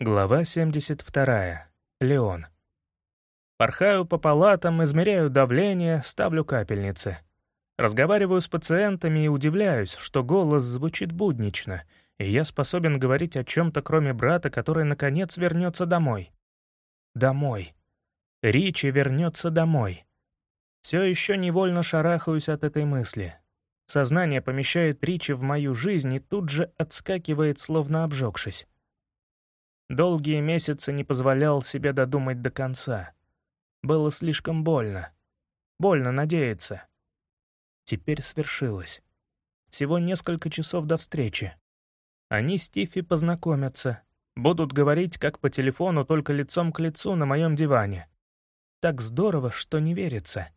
Глава 72. Леон. Порхаю по палатам, измеряю давление, ставлю капельницы. Разговариваю с пациентами и удивляюсь, что голос звучит буднично, и я способен говорить о чем-то, кроме брата, который, наконец, вернется домой. Домой. Ричи вернется домой. Все еще невольно шарахаюсь от этой мысли. Сознание помещает Ричи в мою жизнь и тут же отскакивает, словно обжегшись. Долгие месяцы не позволял себе додумать до конца. Было слишком больно. Больно надеяться. Теперь свершилось. Всего несколько часов до встречи. Они с Тиффи познакомятся. Будут говорить, как по телефону, только лицом к лицу на моем диване. Так здорово, что не верится.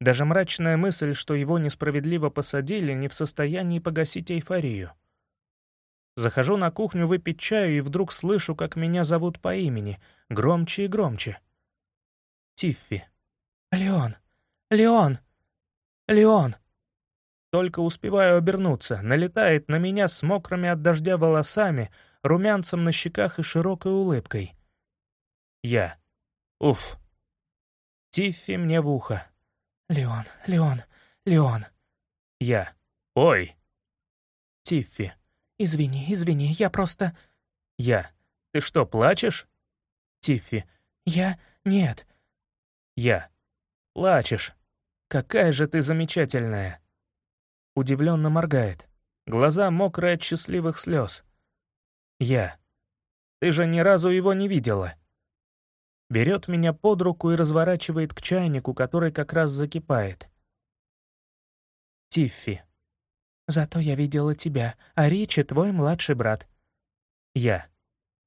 Даже мрачная мысль, что его несправедливо посадили, не в состоянии погасить эйфорию. Захожу на кухню выпить чаю и вдруг слышу, как меня зовут по имени, громче и громче. Тиффи. «Леон! Леон! Леон!» Только успеваю обернуться, налетает на меня с мокрыми от дождя волосами, румянцем на щеках и широкой улыбкой. Я. Уф. Тиффи мне в ухо. «Леон, Леон, Леон!» Я. «Ой!» Тиффи. «Извини, извини, я просто...» Я. «Ты что, плачешь?» Тиффи. «Я... нет». Я. «Плачешь. Какая же ты замечательная!» Удивленно моргает. Глаза мокрые от счастливых слез. Я. «Ты же ни разу его не видела». Берет меня под руку и разворачивает к чайнику, который как раз закипает. Тиффи. Зато я видела тебя, а Ричи — твой младший брат». «Я».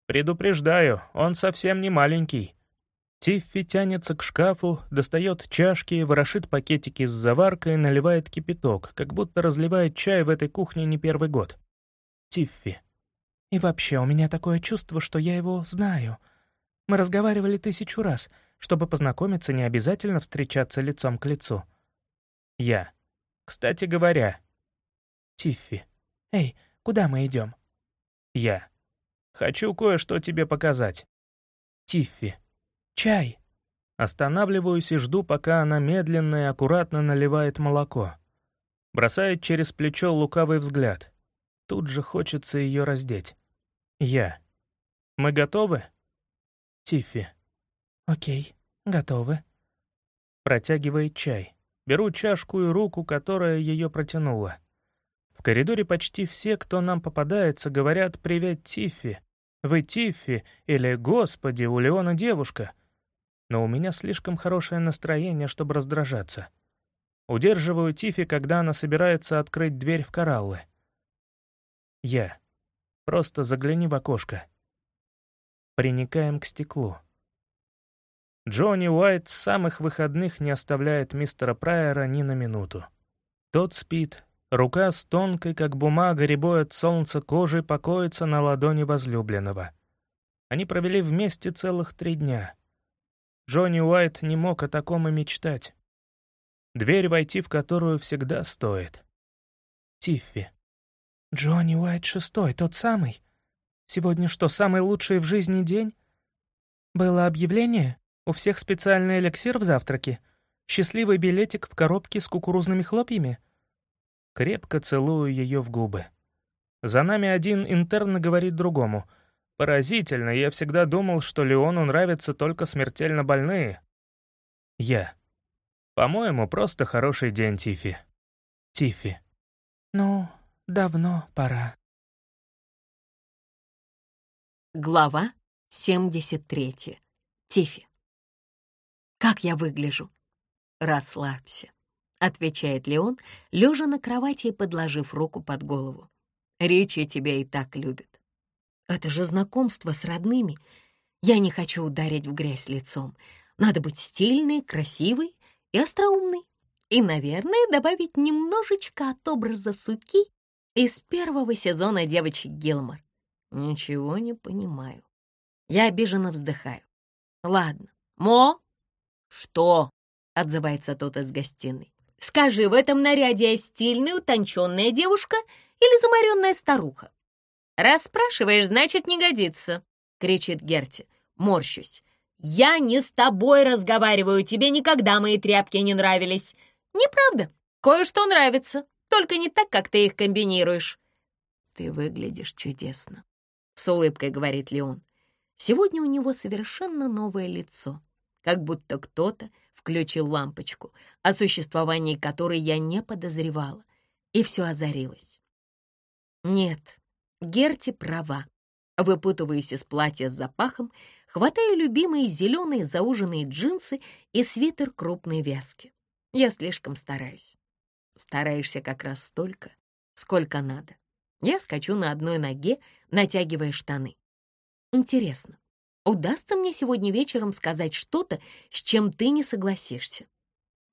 «Предупреждаю, он совсем не маленький». Тиффи тянется к шкафу, достает чашки, ворошит пакетики с заваркой, наливает кипяток, как будто разливает чай в этой кухне не первый год. Тиффи. «И вообще, у меня такое чувство, что я его знаю. Мы разговаривали тысячу раз. Чтобы познакомиться, не обязательно встречаться лицом к лицу». Я. «Кстати говоря, Тиффи. «Эй, куда мы идем? Я. «Хочу кое-что тебе показать». Тиффи. «Чай». Останавливаюсь и жду, пока она медленно и аккуратно наливает молоко. Бросает через плечо лукавый взгляд. Тут же хочется ее раздеть. Я. «Мы готовы?» Тиффи. «Окей, готовы». Протягивает чай. Беру чашку и руку, которая ее протянула. В коридоре почти все, кто нам попадается, говорят «Привет, Тиффи», «Вы Тиффи» или «Господи, у Леона девушка». Но у меня слишком хорошее настроение, чтобы раздражаться. Удерживаю Тиффи, когда она собирается открыть дверь в кораллы. Я. Просто загляни в окошко. Приникаем к стеклу. Джонни Уайт с самых выходных не оставляет мистера Прайера ни на минуту. Тот спит, Рука с тонкой, как бумага, рябой от солнца кожей покоится на ладони возлюбленного. Они провели вместе целых три дня. Джонни Уайт не мог о таком и мечтать. Дверь, войти в которую всегда стоит. Тиффи. «Джонни Уайт шестой, тот самый? Сегодня что, самый лучший в жизни день? Было объявление? У всех специальный эликсир в завтраке? Счастливый билетик в коробке с кукурузными хлопьями?» Крепко целую ее в губы. За нами один интерн говорит другому. «Поразительно, я всегда думал, что Леону нравятся только смертельно больные». Я. «По-моему, просто хороший день, Тифи. Тифи. «Ну, давно пора». Глава 73. Тифи. «Как я выгляжу?» «Расслабься отвечает Леон, лежа на кровати и подложив руку под голову. Ричи тебя и так любит. Это же знакомство с родными. Я не хочу ударить в грязь лицом. Надо быть стильной, красивой и остроумной. И, наверное, добавить немножечко от образа суки из первого сезона девочек Гилмор. Ничего не понимаю. Я обиженно вздыхаю. Ладно. Мо? Что? Отзывается тот из гостиной. Скажи, в этом наряде я стильная, утонченная девушка или замаренная старуха? Расспрашиваешь, значит, не годится. кричит Герти. Морщусь. «Я не с тобой разговариваю, тебе никогда мои тряпки не нравились». «Неправда, кое-что нравится, только не так, как ты их комбинируешь». «Ты выглядишь чудесно», — с улыбкой говорит Леон. Сегодня у него совершенно новое лицо, как будто кто-то включил лампочку, о существовании которой я не подозревала, и все озарилось. Нет, Герти права. Выпутываясь из платья с запахом, хватаю любимые зеленые зауженные джинсы и свитер крупной вязки. Я слишком стараюсь. Стараешься как раз столько, сколько надо. Я скачу на одной ноге, натягивая штаны. Интересно, удастся мне сегодня вечером сказать что-то, с чем ты не согласишься?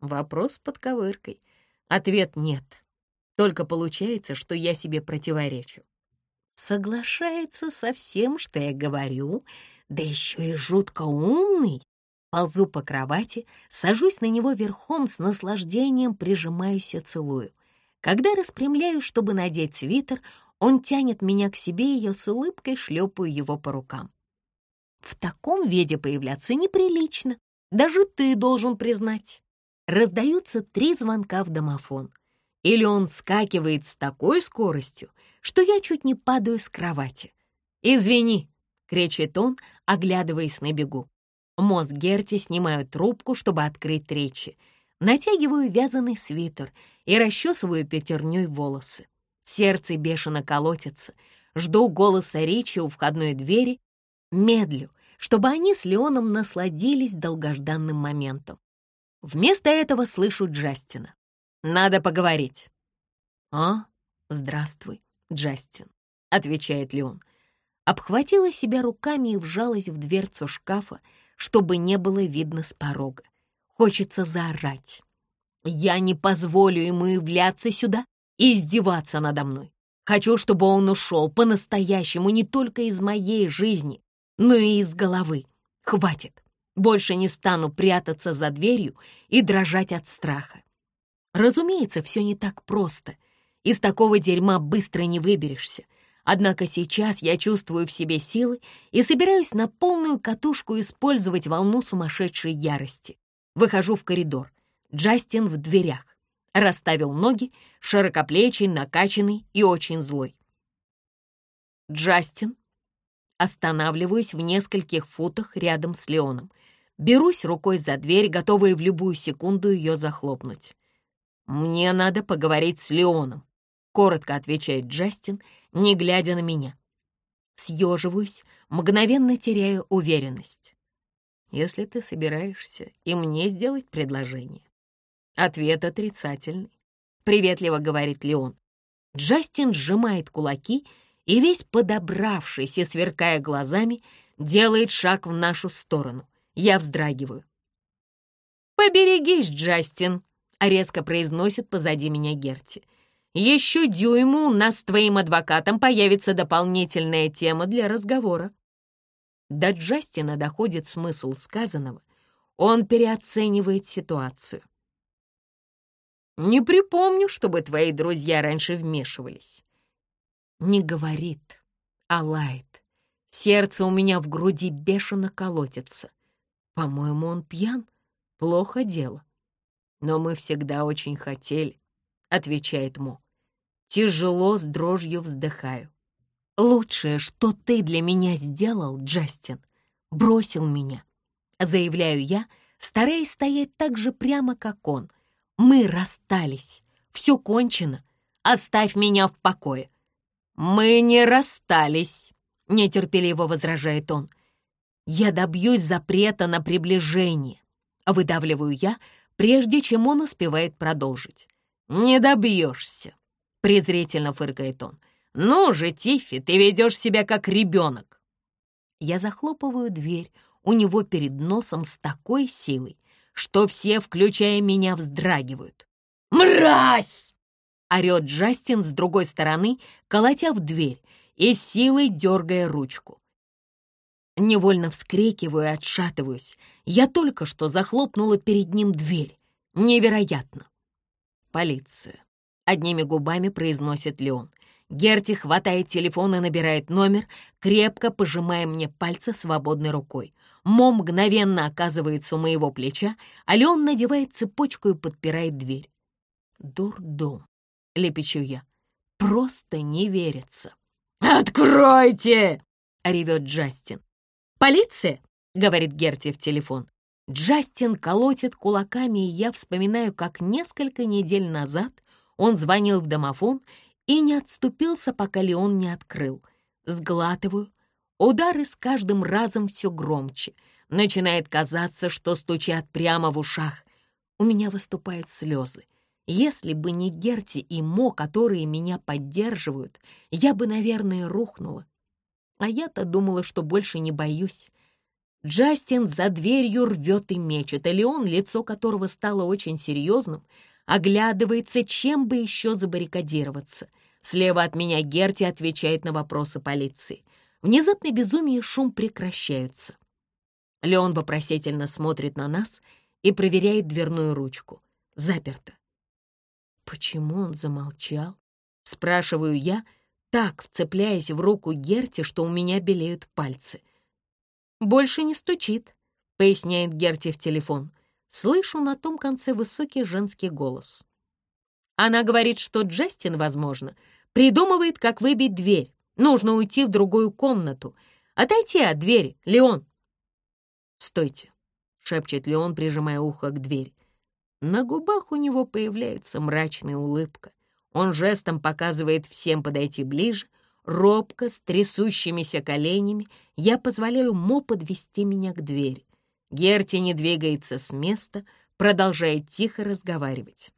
Вопрос под ковыркой. Ответ нет. Только получается, что я себе противоречу. Соглашается со всем, что я говорю, да еще и жутко умный. Ползу по кровати, сажусь на него верхом с наслаждением, прижимаюсь и целую. Когда распрямляю, чтобы надеть свитер, он тянет меня к себе, и я с улыбкой шлепаю его по рукам. В таком виде появляться неприлично. Даже ты должен признать. Раздаются три звонка в домофон. Или он скакивает с такой скоростью, что я чуть не падаю с кровати. «Извини!» — кричит он, оглядываясь на бегу. Мозг Герти снимаю трубку, чтобы открыть речи. Натягиваю вязаный свитер и расчесываю пятерней волосы. Сердце бешено колотится. Жду голоса Ричи у входной двери. Медлю, чтобы они с Леоном насладились долгожданным моментом. Вместо этого слышу Джастина. Надо поговорить». «А, здравствуй, Джастин», — отвечает Леон. Обхватила себя руками и вжалась в дверцу шкафа, чтобы не было видно с порога. Хочется заорать. «Я не позволю ему являться сюда и издеваться надо мной. Хочу, чтобы он ушел по-настоящему не только из моей жизни, но и из головы. Хватит. Больше не стану прятаться за дверью и дрожать от страха. Разумеется, все не так просто. Из такого дерьма быстро не выберешься. Однако сейчас я чувствую в себе силы и собираюсь на полную катушку использовать волну сумасшедшей ярости. Выхожу в коридор. Джастин в дверях. Расставил ноги, широкоплечий, накачанный и очень злой. Джастин. Останавливаюсь в нескольких футах рядом с Леоном. Берусь рукой за дверь, готовая в любую секунду ее захлопнуть. «Мне надо поговорить с Леоном», — коротко отвечает Джастин, не глядя на меня. Съеживаюсь, мгновенно теряю уверенность. «Если ты собираешься и мне сделать предложение». Ответ отрицательный. Приветливо говорит Леон. Джастин сжимает кулаки и весь подобравшись и сверкая глазами, делает шаг в нашу сторону. Я вздрагиваю. «Поберегись, Джастин!» резко произносит позади меня Герти. «Еще дюйму у нас с твоим адвокатом появится дополнительная тема для разговора». До Джастина доходит смысл сказанного. Он переоценивает ситуацию. «Не припомню, чтобы твои друзья раньше вмешивались». Не говорит, а лает. Сердце у меня в груди бешено колотится. По-моему, он пьян. Плохо дело. «Но мы всегда очень хотели», — отвечает Мо. Тяжело с дрожью вздыхаю. «Лучшее, что ты для меня сделал, Джастин, бросил меня», — заявляю я, стараясь стоять так же прямо, как он. «Мы расстались. Все кончено. Оставь меня в покое». «Мы не расстались», — нетерпеливо возражает он. «Я добьюсь запрета на приближение», — выдавливаю я, — прежде чем он успевает продолжить. «Не добьешься», — презрительно фыркает он. «Ну же, Тиффи, ты ведешь себя как ребенок». Я захлопываю дверь у него перед носом с такой силой, что все, включая меня, вздрагивают. «Мразь!» — орёт Джастин с другой стороны, колотя в дверь и силой дергая ручку. Невольно вскрикиваю и отшатываюсь. Я только что захлопнула перед ним дверь. Невероятно. Полиция. Одними губами произносит Леон. Герти хватает телефон и набирает номер, крепко пожимая мне пальцы свободной рукой. Мо мгновенно оказывается у моего плеча, а Леон надевает цепочку и подпирает дверь. «Дурдом», — лепечу я. «Просто не верится». «Откройте!» — ревет Джастин. «Полиция!» — говорит Герти в телефон. Джастин колотит кулаками, и я вспоминаю, как несколько недель назад он звонил в домофон и не отступился, пока Леон не открыл. Сглатываю. Удары с каждым разом все громче. Начинает казаться, что стучат прямо в ушах. У меня выступают слезы. Если бы не Герти и Мо, которые меня поддерживают, я бы, наверное, рухнула. А я-то думала, что больше не боюсь. Джастин за дверью рвет и мечет, а Леон, лицо которого стало очень серьезным, оглядывается, чем бы еще забаррикадироваться. Слева от меня Герти отвечает на вопросы полиции. Внезапно безумие и шум прекращаются. Леон вопросительно смотрит на нас и проверяет дверную ручку. Заперто. Почему он замолчал? Спрашиваю я, так вцепляясь в руку Герти, что у меня белеют пальцы. «Больше не стучит», — поясняет Герти в телефон. Слышу на том конце высокий женский голос. Она говорит, что Джастин, возможно, придумывает, как выбить дверь. Нужно уйти в другую комнату. Отойти от двери, Леон. «Стойте», — шепчет Леон, прижимая ухо к двери. На губах у него появляется мрачная улыбка. Он жестом показывает всем подойти ближе, Робко, с трясущимися коленями, я позволяю Мо подвести меня к двери. Герти не двигается с места, продолжает тихо разговаривать.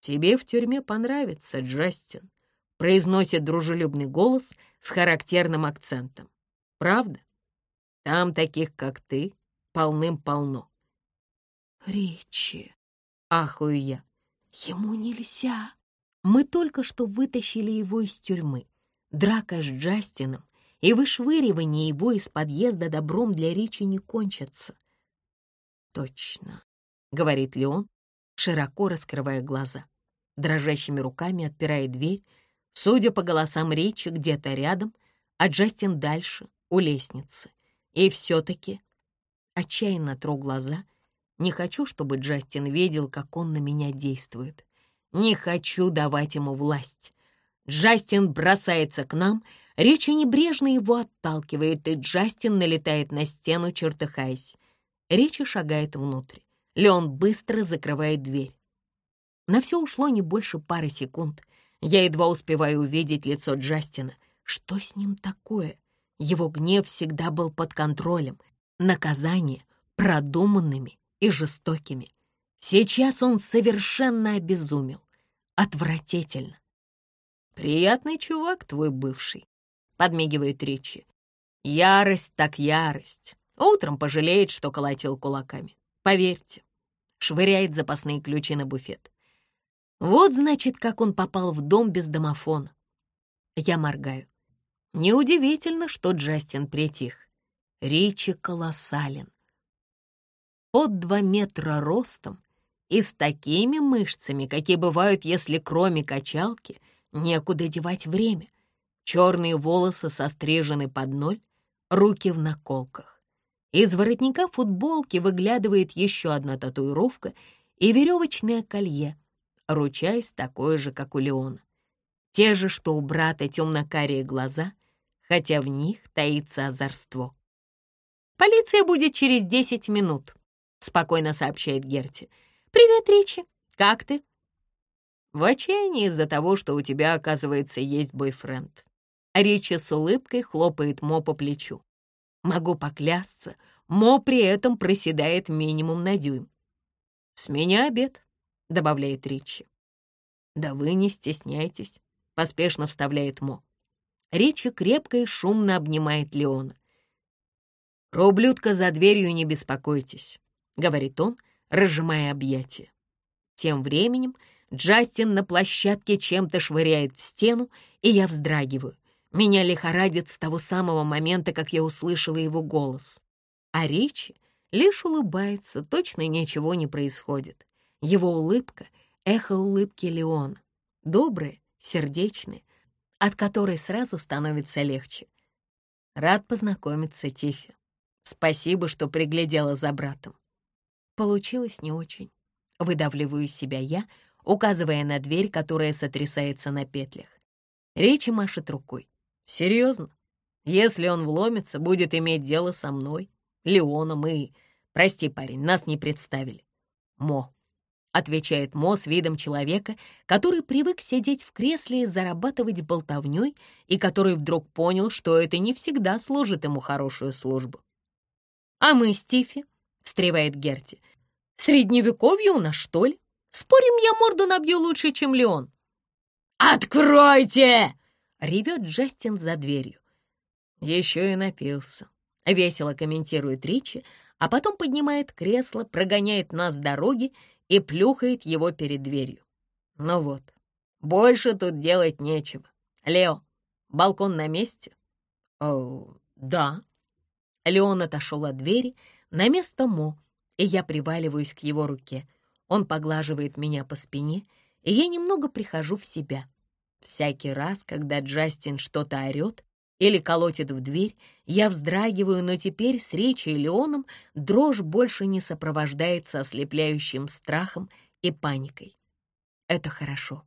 «Тебе в тюрьме понравится, Джастин», — произносит дружелюбный голос с характерным акцентом. «Правда? Там таких, как ты, полным-полно». «Ричи», — ахую я, — «ему нельзя. Мы только что вытащили его из тюрьмы. Драка с Джастином и вышвыривание его из подъезда добром для Ричи не кончатся. «Точно», — говорит Леон, широко раскрывая глаза. Дрожащими руками отпирает дверь. Судя по голосам Ричи, где-то рядом, а Джастин дальше, у лестницы. И все-таки отчаянно тру глаза. Не хочу, чтобы Джастин видел, как он на меня действует. Не хочу давать ему власть. Джастин бросается к нам, Речи небрежно его отталкивает, и Джастин налетает на стену, чертыхаясь. Речи шагает внутрь. Леон быстро закрывает дверь. На все ушло не больше пары секунд. Я едва успеваю увидеть лицо Джастина. Что с ним такое? Его гнев всегда был под контролем. Наказания продуманными и жестокими. Сейчас он совершенно обезумел. Отвратительно. «Приятный чувак твой бывший», — подмигивает Ричи. «Ярость так ярость. Утром пожалеет, что колотил кулаками. Поверьте». Швыряет запасные ключи на буфет. Вот, значит, как он попал в дом без домофона. Я моргаю. Неудивительно, что Джастин притих. Ричи колоссален. Под два метра ростом и с такими мышцами, какие бывают, если кроме качалки — Некуда девать время. Черные волосы сострижены под ноль, руки в наколках. Из воротника футболки выглядывает еще одна татуировка и веревочное колье, ручаясь такое же, как у Леона. Те же, что у брата темно-карие глаза, хотя в них таится озорство. «Полиция будет через десять минут», — спокойно сообщает Герти. «Привет, Ричи. Как ты?» В отчаянии из-за того, что у тебя, оказывается, есть бойфренд. Ричи с улыбкой хлопает Мо по плечу. Могу поклясться, Мо при этом проседает минимум на дюйм. «С меня обед», — добавляет Ричи. «Да вы не стесняйтесь», — поспешно вставляет Мо. Ричи крепко и шумно обнимает Леона. «Про ублюдка за дверью не беспокойтесь», — говорит он, разжимая объятия. Тем временем Джастин на площадке чем-то швыряет в стену, и я вздрагиваю. Меня лихорадит с того самого момента, как я услышала его голос. А Ричи лишь улыбается, точно ничего не происходит. Его улыбка — эхо улыбки Леона. Добрая, сердечная. от которой сразу становится легче. Рад познакомиться, Тифи. Спасибо, что приглядела за братом. Получилось не очень. Выдавливаю себя я, указывая на дверь, которая сотрясается на петлях. Речи машет рукой. Серьезно? Если он вломится, будет иметь дело со мной, Леоном и... Прости, парень, нас не представили. Мо. Отвечает Мо с видом человека, который привык сидеть в кресле и зарабатывать болтовнёй, и который вдруг понял, что это не всегда служит ему хорошую службу. «А мы, Стифи», — встревает Герти, — «средневековье у нас, что ли? Спорим, я морду набью лучше, чем Леон». «Откройте!» — ревет Джастин за дверью. Еще и напился. Весело комментирует Ричи, а потом поднимает кресло, прогоняет нас с дороги и плюхает его перед дверью. Ну вот, больше тут делать нечего. Лео, балкон на месте? О, да. Леон отошел от двери на место Мо, и я приваливаюсь к его руке. Он поглаживает меня по спине, и я немного прихожу в себя. Всякий раз, когда Джастин что-то орёт или колотит в дверь, я вздрагиваю, но теперь с Речи Леоном дрожь больше не сопровождается ослепляющим страхом и паникой. Это хорошо.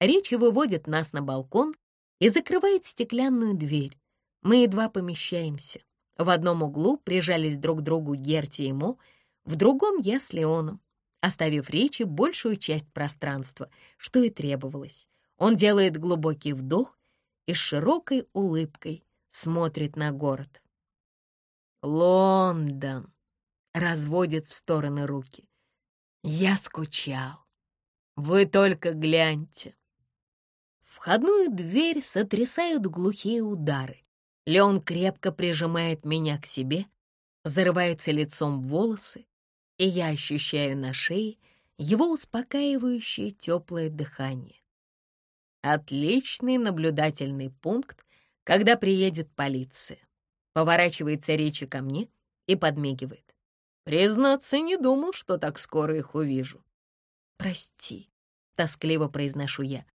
Речи выводит нас на балкон и закрывает стеклянную дверь. Мы едва помещаемся. В одном углу прижались друг к другу Герти и Мо, в другом я с Леоном, оставив Речи большую часть пространства, что и требовалось. Он делает глубокий вдох и с широкой улыбкой смотрит на город. «Лондон!» — разводит в стороны руки. «Я скучал. Вы только гляньте!» Входную дверь сотрясают глухие удары. Леон крепко прижимает меня к себе, зарывается лицом в волосы, и я ощущаю на шее его успокаивающее теплое дыхание. Отличный наблюдательный пункт, когда приедет полиция. Поворачивается речи ко мне и подмигивает. Признаться, не думал, что так скоро их увижу. «Прости», — тоскливо произношу я.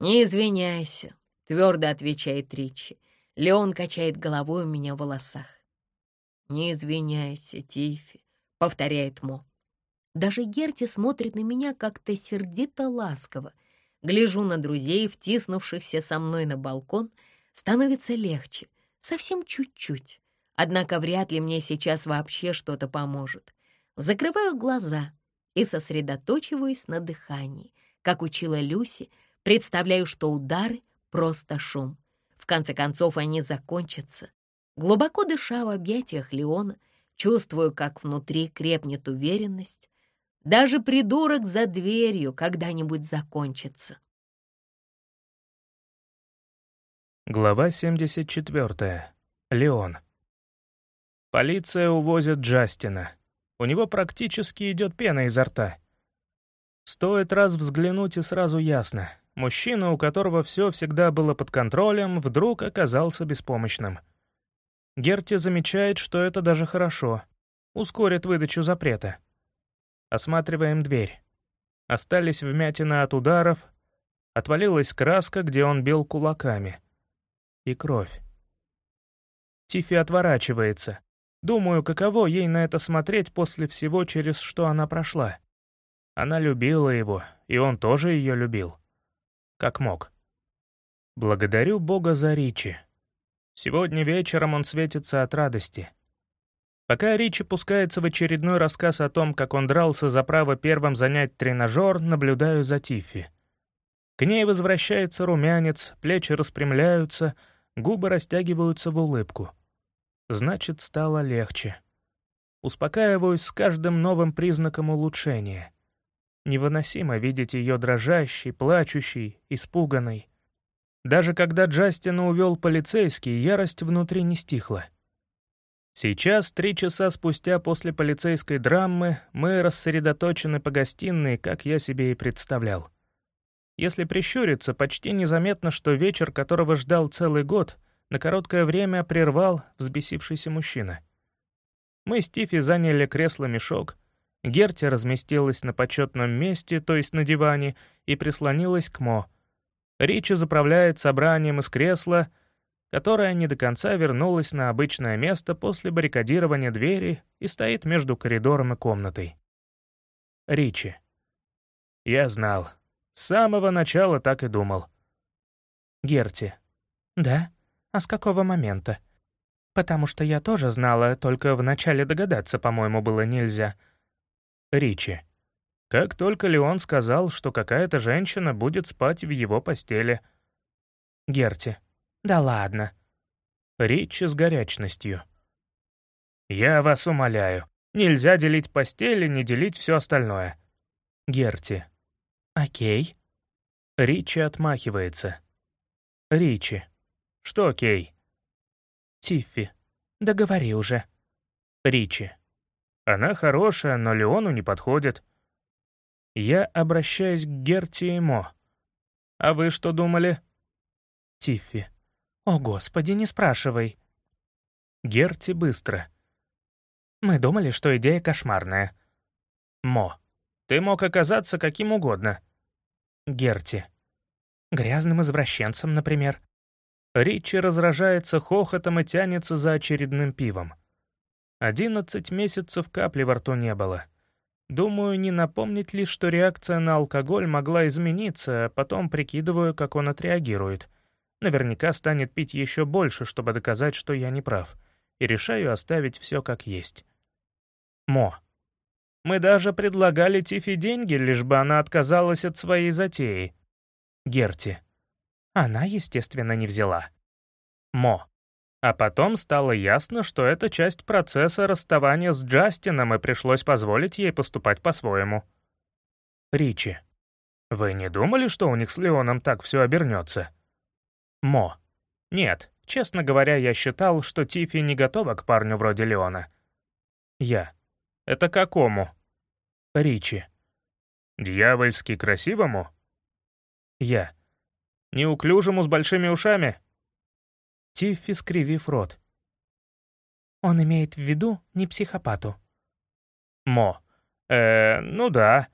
«Не извиняйся», — твердо отвечает Ричи. Леон качает головой у меня в волосах. «Не извиняйся, Тифи», — повторяет Мо. Даже Герти смотрит на меня как-то сердито-ласково. Гляжу на друзей, втиснувшихся со мной на балкон. Становится легче, совсем чуть-чуть. Однако вряд ли мне сейчас вообще что-то поможет. Закрываю глаза и сосредоточиваюсь на дыхании. Как учила Люси, представляю, что удары — просто шум. В конце концов, они закончатся. Глубоко дыша в объятиях Леона, чувствую, как внутри крепнет уверенность. Даже придурок за дверью когда-нибудь закончится. Глава 74. Леон. Полиция увозит Джастина. У него практически идет пена изо рта. Стоит раз взглянуть, и сразу ясно. Мужчина, у которого все всегда было под контролем, вдруг оказался беспомощным. Герти замечает, что это даже хорошо. Ускорит выдачу запрета. Осматриваем дверь. Остались вмятины от ударов. Отвалилась краска, где он бил кулаками. И кровь. Тифи отворачивается. Думаю, каково ей на это смотреть после всего, через что она прошла. Она любила его, и он тоже ее любил как мог. Благодарю Бога за Ричи. Сегодня вечером он светится от радости. Пока Ричи пускается в очередной рассказ о том, как он дрался за право первым занять тренажер, наблюдаю за Тиффи. К ней возвращается румянец, плечи распрямляются, губы растягиваются в улыбку. Значит, стало легче. Успокаиваюсь с каждым новым признаком улучшения. Невыносимо видеть ее дрожащей, плачущей, испуганной. Даже когда Джастина увел полицейский, ярость внутри не стихла. Сейчас, три часа спустя после полицейской драмы, мы рассредоточены по гостиной, как я себе и представлял. Если прищуриться, почти незаметно, что вечер, которого ждал целый год, на короткое время прервал взбесившийся мужчина. Мы с Тифи заняли кресло-мешок, Герти разместилась на почетном месте, то есть на диване, и прислонилась к Мо. Ричи заправляет собранием из кресла, которое не до конца вернулось на обычное место после баррикадирования двери и стоит между коридором и комнатой. Ричи. Я знал. С самого начала так и думал. Герти. Да? А с какого момента? Потому что я тоже знала, только вначале догадаться, по-моему, было нельзя. Ричи. Как только Леон сказал, что какая-то женщина будет спать в его постели. Герти. Да ладно. Ричи с горячностью. Я вас умоляю, нельзя делить постели, не делить все остальное. Герти. Окей. Ричи отмахивается. Ричи. Что окей? Тиффи. Договори уже. Ричи. Она хорошая, но Леону не подходит. Я обращаюсь к Герти и Мо. А вы что думали? Тиффи. О, Господи, не спрашивай. Герти быстро. Мы думали, что идея кошмарная. Мо. Ты мог оказаться каким угодно. Герти. Грязным извращенцем, например. Ричи разражается хохотом и тянется за очередным пивом. Одиннадцать месяцев капли во рту не было. Думаю, не напомнить ли, что реакция на алкоголь могла измениться, а потом прикидываю, как он отреагирует. Наверняка станет пить еще больше, чтобы доказать, что я не прав. И решаю оставить все как есть. Мо. Мы даже предлагали Тифи деньги, лишь бы она отказалась от своей затеи. Герти. Она, естественно, не взяла. Мо. А потом стало ясно, что это часть процесса расставания с Джастином, и пришлось позволить ей поступать по-своему. Ричи. Вы не думали, что у них с Леоном так все обернется? Мо. Нет, честно говоря, я считал, что Тифи не готова к парню вроде Леона. Я. Это какому? Ричи. Дьявольски красивому? Я. Неуклюжему с большими ушами? Тиффи, скривив рот. Он имеет в виду не психопату. Мо. Э, ну да.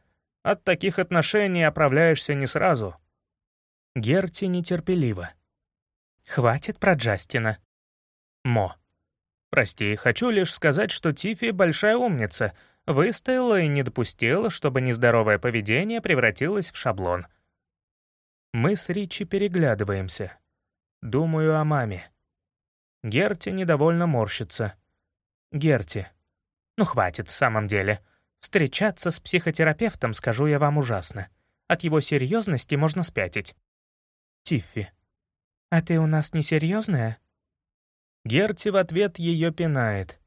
От таких отношений оправляешься не сразу. Герти нетерпеливо. Хватит про Джастина. Мо. Прости, хочу лишь сказать, что Тифи большая умница, выстояла и не допустила, чтобы нездоровое поведение превратилось в шаблон. Мы с Ричи переглядываемся. Думаю о маме. Герти недовольно морщится. Герти. Ну хватит в самом деле. Встречаться с психотерапевтом, скажу я вам, ужасно. От его серьезности можно спятить. Тиффи. А ты у нас несерьезная? Герти в ответ ее пинает.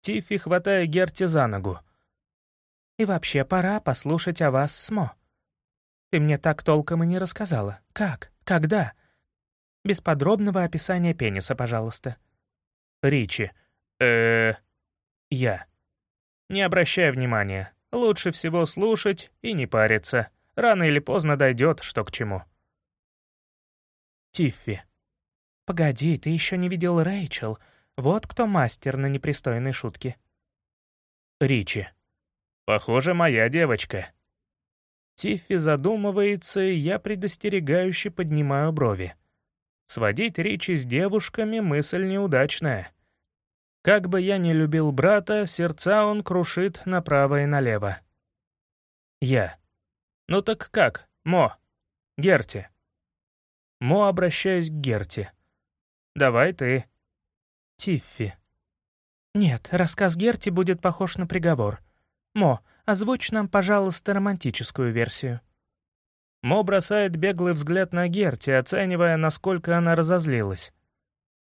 Тиффи, хватая Герти за ногу. И вообще пора послушать о вас с Мо. Ты мне так толком и не рассказала. Как? Когда? Без подробного описания пениса, пожалуйста. Ричи. э Я. Не обращай внимания. Лучше всего слушать и не париться. Рано или поздно дойдет, что к чему. Тиффи. «Погоди, ты еще не видел Рэйчел. Вот кто мастер на непристойной шутки». Ричи. «Похоже, моя девочка». Тиффи задумывается, и я предостерегающе поднимаю брови. Сводить Ричи с девушками — мысль неудачная. Как бы я ни любил брата, сердца он крушит направо и налево. Я. «Ну так как, Мо? Герти?» Мо, обращаясь к Герти. «Давай ты». Тиффи. «Нет, рассказ Герти будет похож на приговор. Мо, Озвучь нам, пожалуйста, романтическую версию». Мо бросает беглый взгляд на Герти, оценивая, насколько она разозлилась.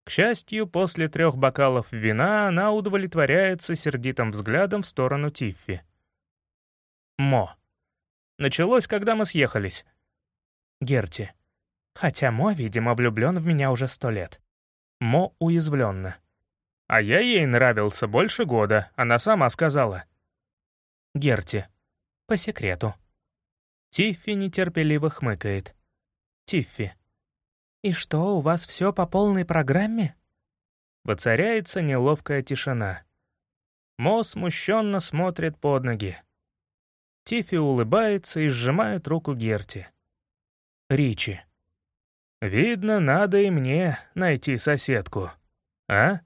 К счастью, после трех бокалов вина она удовлетворяется сердитым взглядом в сторону Тиффи. Мо. Началось, когда мы съехались. Герти. Хотя Мо, видимо, влюблен в меня уже сто лет. Мо уязвленно. А я ей нравился больше года, она сама сказала. Герти. По секрету. Тиффи нетерпеливо хмыкает. Тиффи. «И что, у вас все по полной программе?» Воцаряется неловкая тишина. Мо смущенно смотрит под ноги. Тиффи улыбается и сжимает руку Герти. Ричи. Видно, надо и мне найти соседку. А?